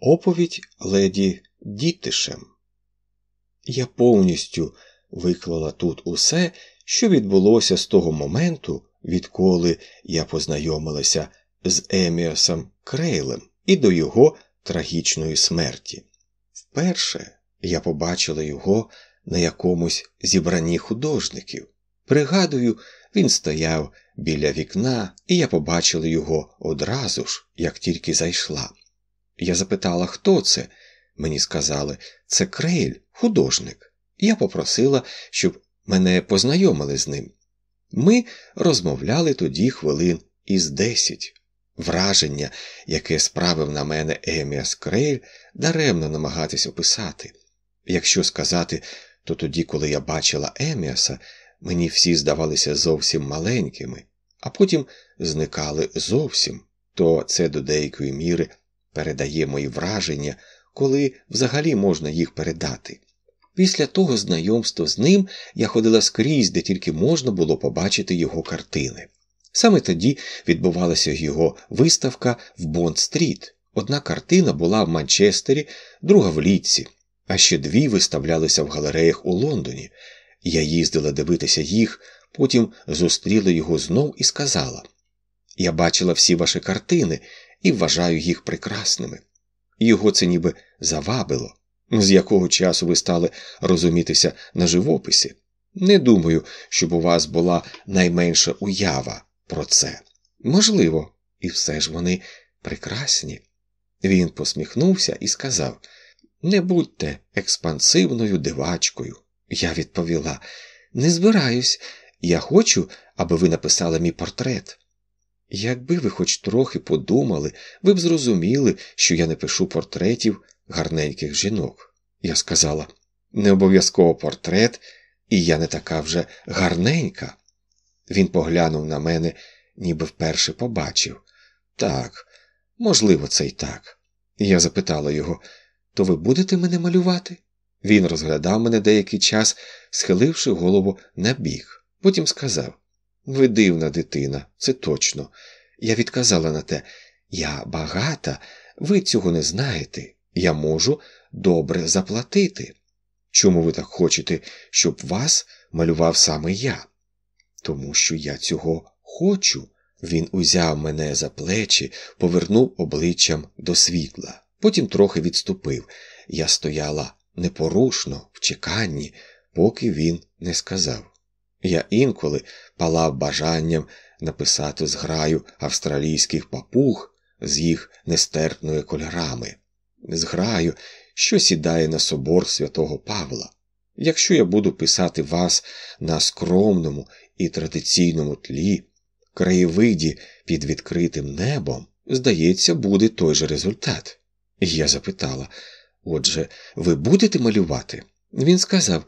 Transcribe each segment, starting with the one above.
Оповідь леді Дітишем. Я повністю виклала тут усе, що відбулося з того моменту, відколи я познайомилася з Еміасом Крейлем і до його трагічної смерті. Вперше я побачила його на якомусь зібранні художників. Пригадую, він стояв біля вікна, і я побачила його одразу ж, як тільки зайшла. Я запитала, хто це. Мені сказали, це Крейль, художник. Я попросила, щоб мене познайомили з ним. Ми розмовляли тоді хвилин із десять. Враження, яке справив на мене Еміас Крейль, даремно намагатись описати. Якщо сказати, то тоді, коли я бачила Еміаса, мені всі здавалися зовсім маленькими, а потім зникали зовсім, то це до деякої міри передає мої враження, коли взагалі можна їх передати. Після того знайомства з ним я ходила скрізь, де тільки можна було побачити його картини. Саме тоді відбувалася його виставка в Бонд-стріт. Одна картина була в Манчестері, друга в Лідсі, а ще дві виставлялися в галереях у Лондоні. Я їздила дивитися їх, потім зустріла його знов і сказала: Я бачила всі ваші картини і вважаю їх прекрасними. Його це ніби завабило. З якого часу ви стали розумітися на живописі? Не думаю, щоб у вас була найменша уява про це. Можливо, і все ж вони прекрасні. Він посміхнувся і сказав: Не будьте експансивною дивачкою. Я відповіла: Не збираюсь, я хочу, аби ви написали мій портрет. Якби ви хоч трохи подумали, ви б зрозуміли, що я не пишу портретів гарненьких жінок. Я сказала не обов'язково портрет, і я не така вже гарненька. Він поглянув на мене, ніби вперше побачив. Так, можливо, це й так. Я запитала його то ви будете мене малювати? Він розглядав мене деякий час, схиливши голову на бік. Потім сказав Ви дивна дитина, це точно. Я відказала на те, я багата, ви цього не знаєте. Я можу добре заплатити. Чому ви так хочете, щоб вас малював саме я? Тому що я цього хочу. Він узяв мене за плечі, повернув обличчям до світла, потім трохи відступив. Я стояла непорушно, в чеканні, поки він не сказав. Я інколи палав бажанням написати зграю австралійських папуг з їх нестерпними кольорами зграю, що сідає на собор святого Павла. Якщо я буду писати вас на скромному і традиційному тлі, краєвиді під відкритим небом, здається, буде той же результат. Я запитала отже, ви будете малювати? Він сказав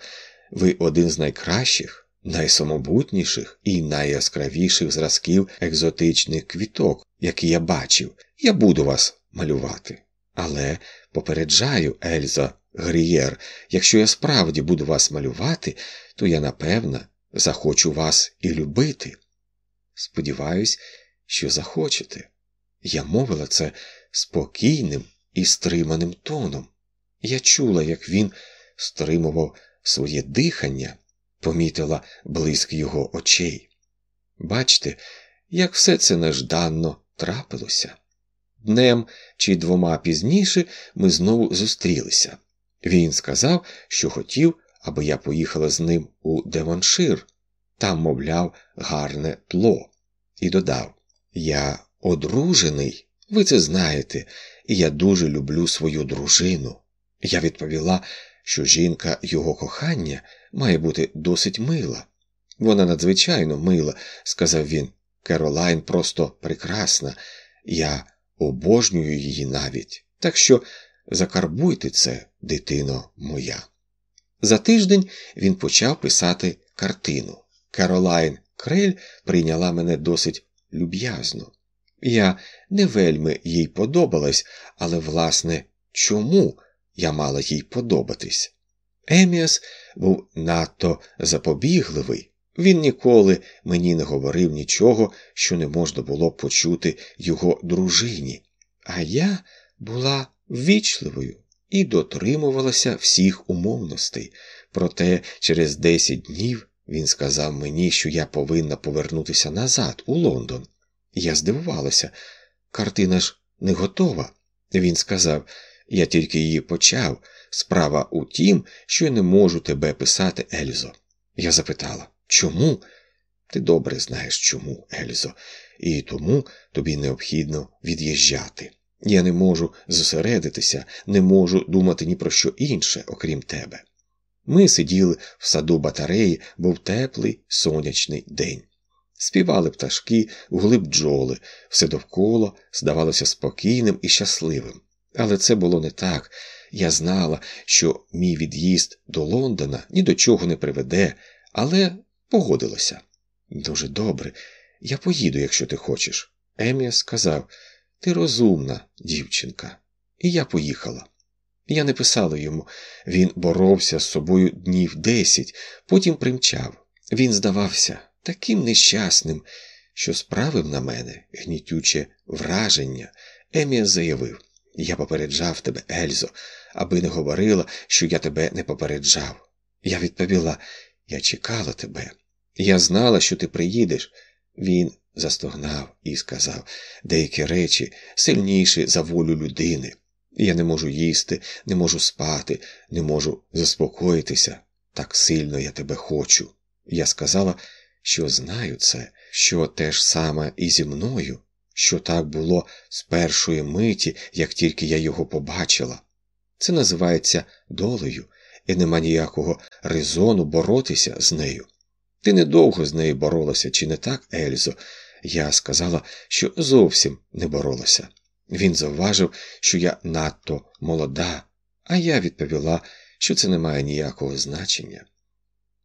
ви один з найкращих, найсамобутніших і найяскравіших зразків екзотичних квіток, які я бачив. Я буду вас малювати. Але попереджаю, Ельза Грієр, якщо я справді буду вас малювати, то я напевно захочу вас і любити. Сподіваюсь, що захочете. Я мовила це спокійним і стриманим тоном. Я чула, як він стримував своє дихання, помітила блиск його очей. Бачте, як все це нежданно трапилося. Днем чи двома пізніше ми знову зустрілися. Він сказав, що хотів, аби я поїхала з ним у Девоншир, там, мовляв, гарне тло, і додав: Я одружений, ви це знаєте, і я дуже люблю свою дружину. Я відповіла, що жінка його кохання має бути досить мила. Вона надзвичайно мила, сказав він. Керолайн просто прекрасна. Я обожнюю її навіть, так що закарбуйте це, дитино моя. За тиждень він почав писати картину. Каролайн Крель прийняла мене досить люб'язно. Я не вельми їй подобалась, але, власне, чому я мала їй подобатись? Еміас був надто запобігливий, він ніколи мені не говорив нічого, що не можна було почути його дружині, а я була ввічливою і дотримувалася всіх умовностей. Проте через десять днів він сказав мені, що я повинна повернутися назад, у Лондон. Я здивувалася. Картина ж не готова. Він сказав, я тільки її почав. Справа у тім, що я не можу тебе писати, Ельзо. Я запитала, чому? Ти добре знаєш чому, Ельзо, і тому тобі необхідно від'їжджати. Я не можу зосередитися, не можу думати ні про що інше, окрім тебе. Ми сиділи в саду батареї, був теплий сонячний день. Співали пташки, гули бджоли, все довкола здавалося спокійним і щасливим. Але це було не так. Я знала, що мій від'їзд до Лондона ні до чого не приведе, але погодилася. Дуже добре, я поїду, якщо ти хочеш. Емія сказав ти розумна, дівчинка. І я поїхала. Я не писала йому, він боровся з собою днів десять, потім примчав. Він здавався таким нещасним, що справив на мене гнітюче враження. Емія заявив я попереджав тебе, Ельзо, аби не говорила, що я тебе не попереджав. Я відповіла я чекала тебе. Я знала, що ти приїдеш. Він застогнав і сказав деякі речі сильніші за волю людини. Я не можу їсти, не можу спати, не можу заспокоїтися. Так сильно я тебе хочу. Я сказала, що знаю це, що те ж саме і зі мною, що так було з першої миті, як тільки я його побачила. Це називається долею, і нема ніякого резону боротися з нею. Ти недовго з нею боролася, чи не так, Ельзо? Я сказала, що зовсім не боролася. Він завважив, що я надто молода, а я відповіла, що це не має ніякого значення.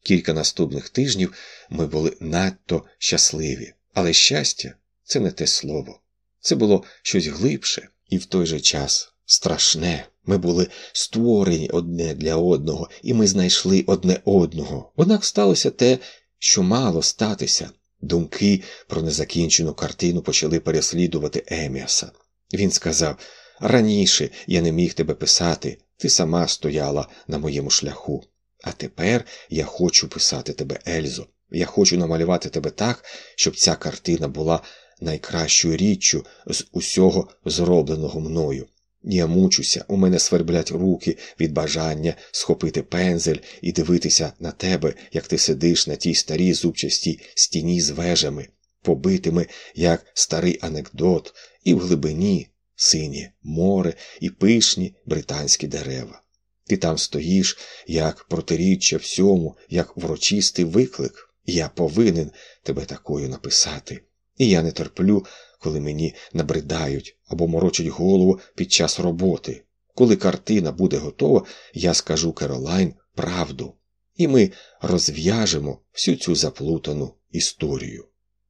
Кілька наступних тижнів ми були надто щасливі, але щастя це не те слово. Це було щось глибше і в той же час страшне. Ми були створені одне для одного, і ми знайшли одне одного. Однак сталося те, що мало статися. Думки про незакінчену картину почали переслідувати Еміаса. Він сказав раніше я не міг тебе писати, ти сама стояла на моєму шляху. А тепер я хочу писати тебе, Ельзо. Я хочу намалювати тебе так, щоб ця картина була найкращою річчю з усього зробленого мною. Я мучуся, у мене сверблять руки від бажання схопити пензель і дивитися на тебе, як ти сидиш на тій старій зубчастій стіні з вежами, побитими, як старий анекдот, і в глибині синє море і пишні британські дерева. Ти там стоїш, як протиріччя всьому, як врочистий виклик. Я повинен тебе такою написати. І я не терплю коли мені набридають або морочать голову під час роботи. Коли картина буде готова, я скажу Керолайн правду, і ми розв'яжемо всю цю заплутану історію.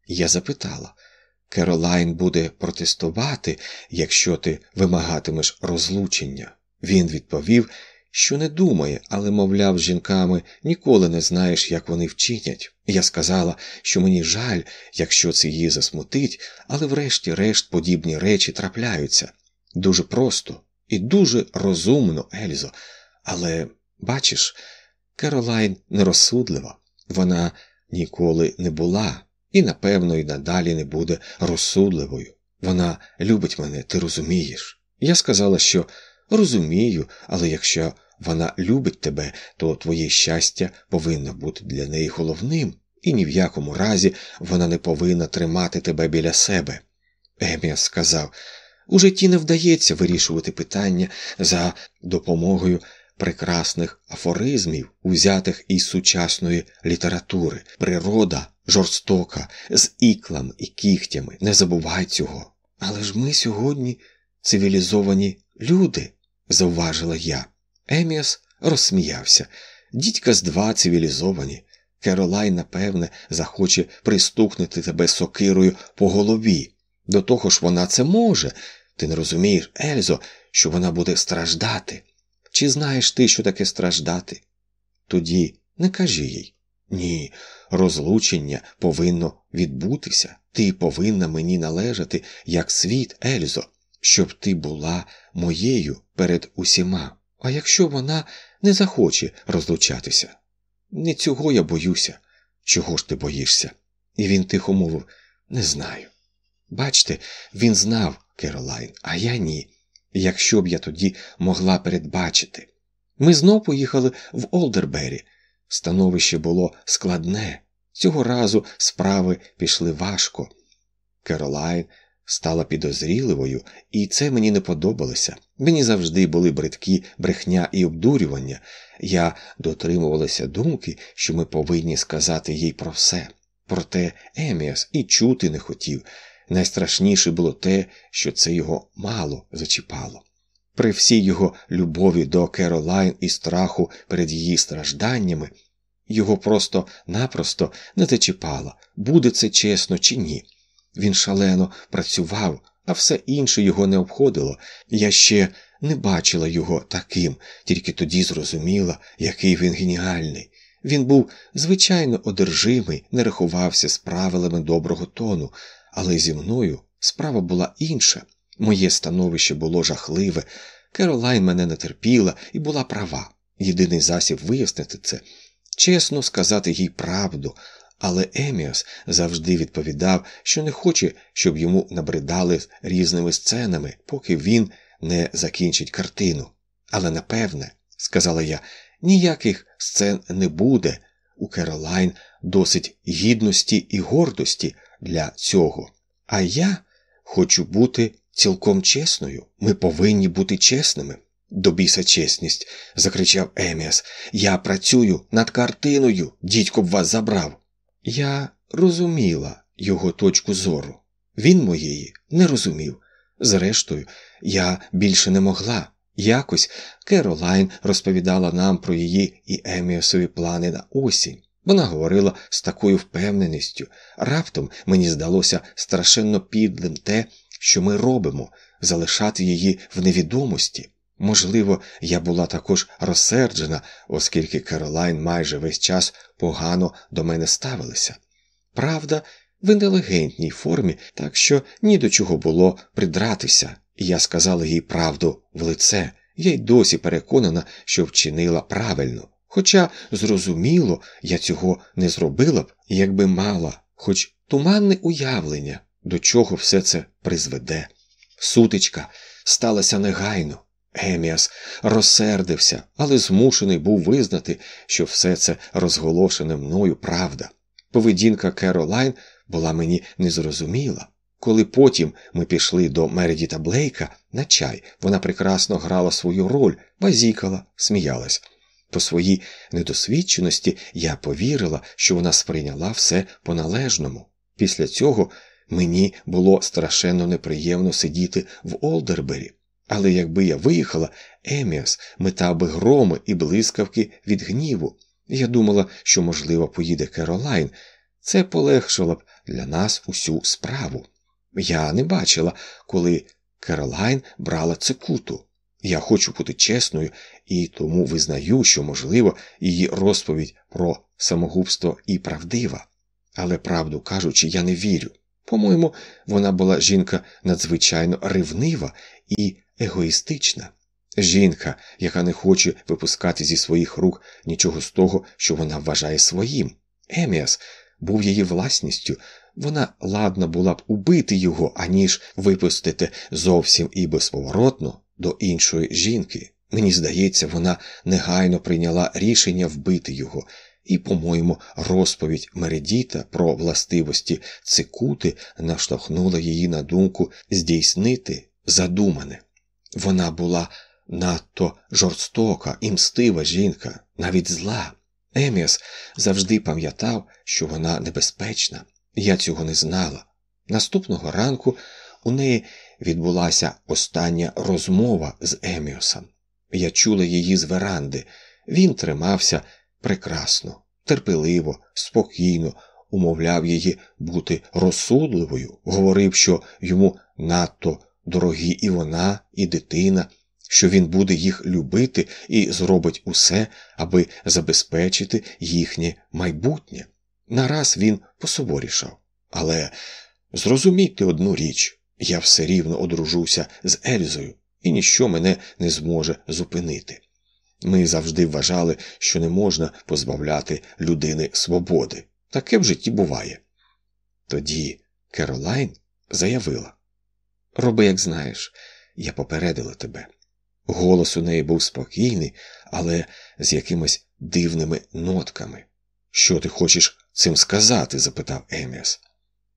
Я запитала Керолайн буде протестувати, якщо ти вимагатимеш розлучення. Він відповів, що не думає, але, мовляв, з жінками ніколи не знаєш, як вони вчинять. Я сказала, що мені жаль, якщо це її засмутить, але врешті-решт подібні речі трапляються дуже просто і дуже розумно, Ельзо. Але, бачиш, Керолайн нерозсудлива, вона ніколи не була і, напевно, і надалі не буде розсудливою. Вона любить мене, ти розумієш. Я сказала, що розумію, але якщо вона любить тебе, то твоє щастя повинно бути для неї головним, і ні в якому разі вона не повинна тримати тебе біля себе. Еміас сказав у житті не вдається вирішувати питання за допомогою прекрасних афоризмів, узятих із сучасної літератури. Природа жорстока, з іклами і кігтями. Не забувай цього. Але ж ми сьогодні цивілізовані люди, зауважила я. Еміас розсміявся. Дідька з два цивілізовані. Керолайн, напевне, захоче пристукнути тебе сокирою по голові. До того ж вона це може. Ти не розумієш, Ельзо, що вона буде страждати. Чи знаєш ти, що таке страждати? Тоді не кажи їй. Ні, розлучення повинно відбутися. Ти повинна мені належати, як світ, Ельзо. Щоб ти була моєю перед усіма. А якщо вона не захоче розлучатися? Не цього я боюся. Чого ж ти боїшся? І він тихо мовив не знаю. Бачте, він знав, Керолайн, а я ні. Якщо б я тоді могла передбачити. Ми знов поїхали в Олдербері. Становище було складне. Цього разу справи пішли важко. Керолайн стала підозріливою, і це мені не подобалося. Мені завжди були бридкі брехня і обдурювання. Я дотримувалася думки, що ми повинні сказати їй про все. Проте Еміас і чути не хотів. Найстрашніше було те, що це його мало зачіпало. При всій його любові до Керолайн і страху перед її стражданнями, його просто-напросто не зачіпало, буде це чесно чи ні. Він шалено працював, а все інше його не обходило. Я ще не бачила його таким, тільки тоді зрозуміла, який він геніальний. Він був звичайно одержимий, не рахувався з правилами доброго тону, але зі мною справа була інша. Моє становище було жахливе. Керолайн мене не терпіла і була права. Єдиний засіб вияснити це чесно сказати їй правду, але Еміас завжди відповідав, що не хоче, щоб йому набридали різними сценами, поки він не закінчить картину. Але напевне, сказала я, ніяких сцен не буде. У Керолайн досить гідності і гордості для цього. А я хочу бути цілком чесною. Ми повинні бути чесними. До біса чесність, закричав Еміас. Я працюю над картиною, дідько б вас забрав. Я розуміла його точку зору. Він моєї не розумів. Зрештою, я більше не могла. Якось Керолайн розповідала нам про її і Еміасові плани на осінь. Вона говорила з такою впевненістю. Раптом мені здалося страшенно підлим те, що ми робимо, залишати її в невідомості. Можливо, я була також розсерджена, оскільки Керолайн майже весь час погано до мене ставилися. Правда, в інтелігентній формі, так що ні до чого було придратися, і я сказала їй правду в лице, я й досі переконана, що вчинила правильно. Хоча, зрозуміло, я цього не зробила б, якби мала, хоч туманне уявлення, до чого все це призведе. Сутичка сталася негайно. Еміас розсердився, але змушений був визнати, що все це розголошене мною правда. Поведінка Керолайн була мені незрозуміла. Коли потім ми пішли до Мередіта Блейка на чай, вона прекрасно грала свою роль, базікала, сміялась. По своїй недосвідченості я повірила, що вона сприйняла все по-належному. Після цього мені було страшенно неприємно сидіти в Олдербері. Але якби я виїхала, Еміас метав би громи і блискавки від гніву. Я думала, що, можливо, поїде Керолайн. Це полегшило б для нас усю справу. Я не бачила, коли Керолайн брала цикуту. Я хочу бути чесною і тому визнаю, що, можливо, її розповідь про самогубство і правдива. Але, правду кажучи, я не вірю. По-моєму, вона була жінка надзвичайно ревнива і егоїстична. Жінка, яка не хоче випускати зі своїх рук нічого з того, що вона вважає своїм. Еміас був її власністю, вона ладна була б убити його, аніж випустити зовсім і безповоротно до іншої жінки. Мені здається, вона негайно прийняла рішення вбити його, і, по-моєму, розповідь Мередіта про властивості цикути наштовхнула її на думку здійснити задумане. Вона була надто жорстока і мстива жінка, навіть зла. Еміас завжди пам'ятав, що вона небезпечна. Я цього не знала. Наступного ранку у неї відбулася остання розмова з Еміосом. Я чула її з веранди. Він тримався прекрасно, терпеливо, спокійно, умовляв її бути розсудливою, говорив, що йому надто дорогі і вона, і дитина, що він буде їх любити і зробить усе, аби забезпечити їхнє майбутнє. Нараз він посуворішав. Але зрозумійте одну річ Я все рівно одружуся з Ельзою, і ніщо мене не зможе зупинити. Ми завжди вважали, що не можна позбавляти людини свободи. Таке в житті буває. Тоді Керолайн заявила Роби, як знаєш, я попередила тебе. Голос у неї був спокійний, але з якимись дивними нотками. Що ти хочеш цим сказати? запитав Еміас.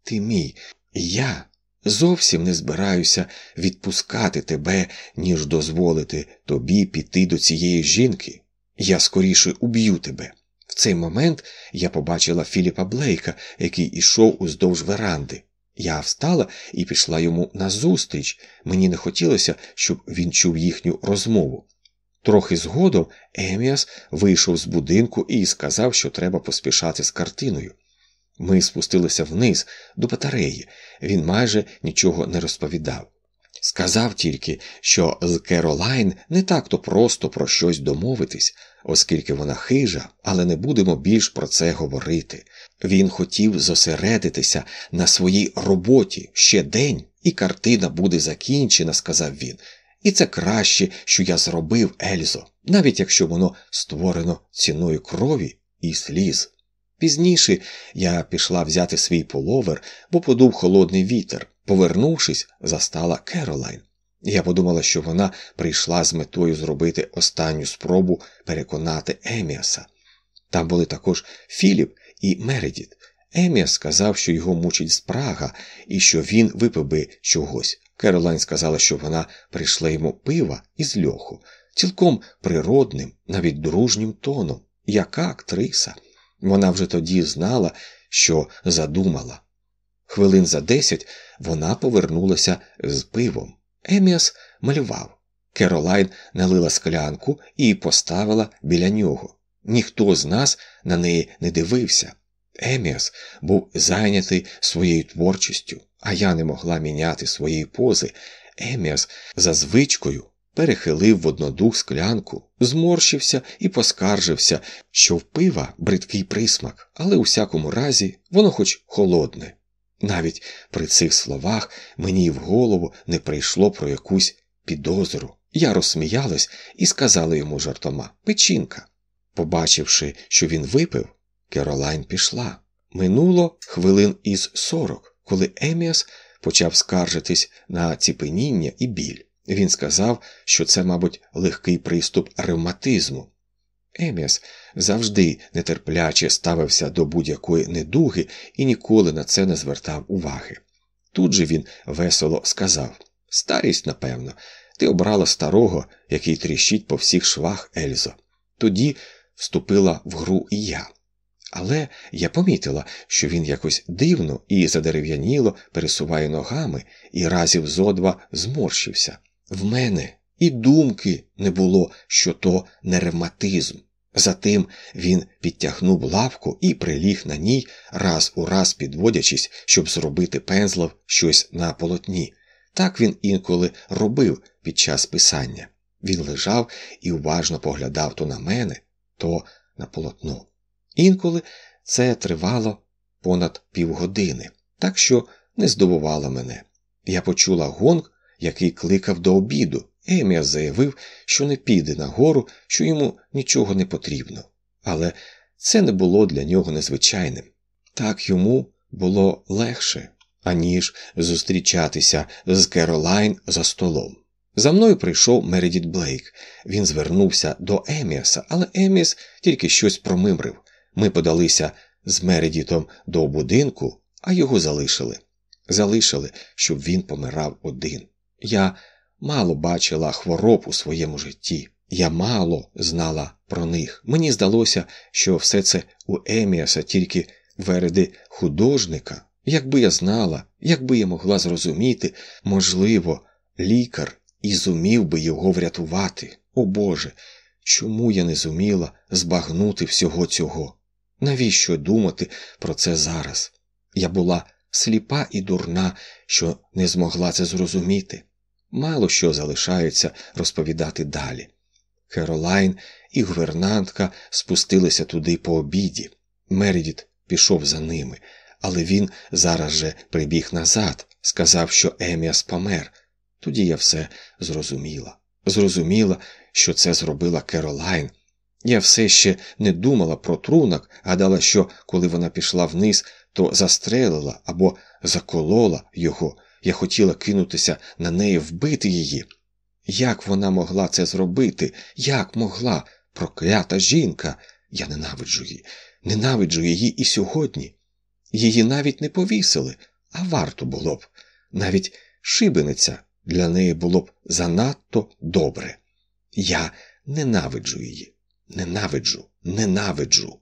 Ти мій, я зовсім не збираюся відпускати тебе, ніж дозволити тобі піти до цієї жінки. Я скоріше уб'ю тебе. В цей момент я побачила Філіпа Блейка, який ішов уздовж веранди. Я встала і пішла йому назустріч. Мені не хотілося, щоб він чув їхню розмову. Трохи згодом Еміас вийшов з будинку і сказав, що треба поспішати з картиною. Ми спустилися вниз до батареї, він майже нічого не розповідав. Сказав тільки, що з Керолайн не так то просто про щось домовитись, оскільки вона хижа, але не будемо більш про це говорити. Він хотів зосередитися на своїй роботі ще день, і картина буде закінчена, сказав він. І це краще, що я зробив, Ельзо, навіть якщо воно створено ціною крові і сліз. Пізніше я пішла взяти свій половер, бо подув холодний вітер. Повернувшись, застала Керолайн. Я подумала, що вона прийшла з метою зробити останню спробу переконати Еміаса. Там були також Філіп і Мередіт. Еміас сказав, що його мучить спрага і що він випив би чогось. Керолайн сказала, що вона прийшла йому пива із льоху, цілком природним, навіть дружнім тоном, яка актриса. Вона вже тоді знала, що задумала. Хвилин за десять вона повернулася з пивом. Еміас малював. Керолайн налила склянку і поставила біля нього. Ніхто з нас на неї не дивився. Еміас був зайнятий своєю творчістю, а я не могла міняти своєї пози. Еміас за звичкою перехилив в однодух склянку, зморщився і поскаржився, що в пива бридкий присмак, але у всякому разі воно хоч холодне. Навіть при цих словах мені в голову не прийшло про якусь підозру. Я розсміялась і сказала йому жартома печінка. Побачивши, що він випив, Керолайн пішла. Минуло хвилин із сорок, коли Еміас почав скаржитись на ціпеніння і біль. Він сказав, що це, мабуть, легкий приступ ревматизму. Еміас завжди нетерпляче ставився до будь-якої недуги і ніколи на це не звертав уваги. Тут же він весело сказав Старість, напевно, ти обрала старого, який тріщить по всіх швах Ельзо. Тоді вступила в гру і я. Але я помітила, що він якось дивно і задерев'яніло пересуває ногами і разів зо два зморщився. В мене і думки не було, що то не ревматизм. Затим він підтягнув лавку і приліг на ній, раз у раз підводячись, щоб зробити пензлом щось на полотні. Так він інколи робив під час писання. Він лежав і уважно поглядав то на мене, то на полотно. Інколи це тривало понад півгодини, так що не здивувало мене. Я почула гонг, який кликав до обіду. Еміас заявив, що не піде на гору, що йому нічого не потрібно. Але це не було для нього незвичайним. Так йому було легше, аніж зустрічатися з Керолайн за столом. За мною прийшов Мередіт Блейк. Він звернувся до Еміаса, але Еміас тільки щось промимрив. Ми подалися з Мередітом до будинку, а його залишили. Залишили, щоб він помирав один. Я мало бачила хвороб у своєму житті. Я мало знала про них. Мені здалося, що все це у Еміаса тільки вереди художника. Якби я знала, якби я могла зрозуміти, можливо, лікар і зумів би його врятувати. О Боже, чому я не зуміла збагнути всього цього? Навіщо думати про це зараз? Я була сліпа і дурна, що не змогла це зрозуміти. Мало що залишається розповідати далі. Керолайн і гувернантка спустилися туди по обіді. Мередіт пішов за ними, але він зараз же прибіг назад, сказав, що Еміас помер. Тоді я все зрозуміла. Зрозуміла, що це зробила Керолайн. Я все ще не думала про трунок, гадала, що коли вона пішла вниз, то застрелила або заколола його. Я хотіла кинутися на неї, вбити її. Як вона могла це зробити? Як могла? Проклята жінка. Я ненавиджу її, ненавиджу її і сьогодні. Її навіть не повісили, а варто було б. Навіть шибениця для неї було б занадто добре. Я ненавиджу її, ненавиджу, ненавиджу.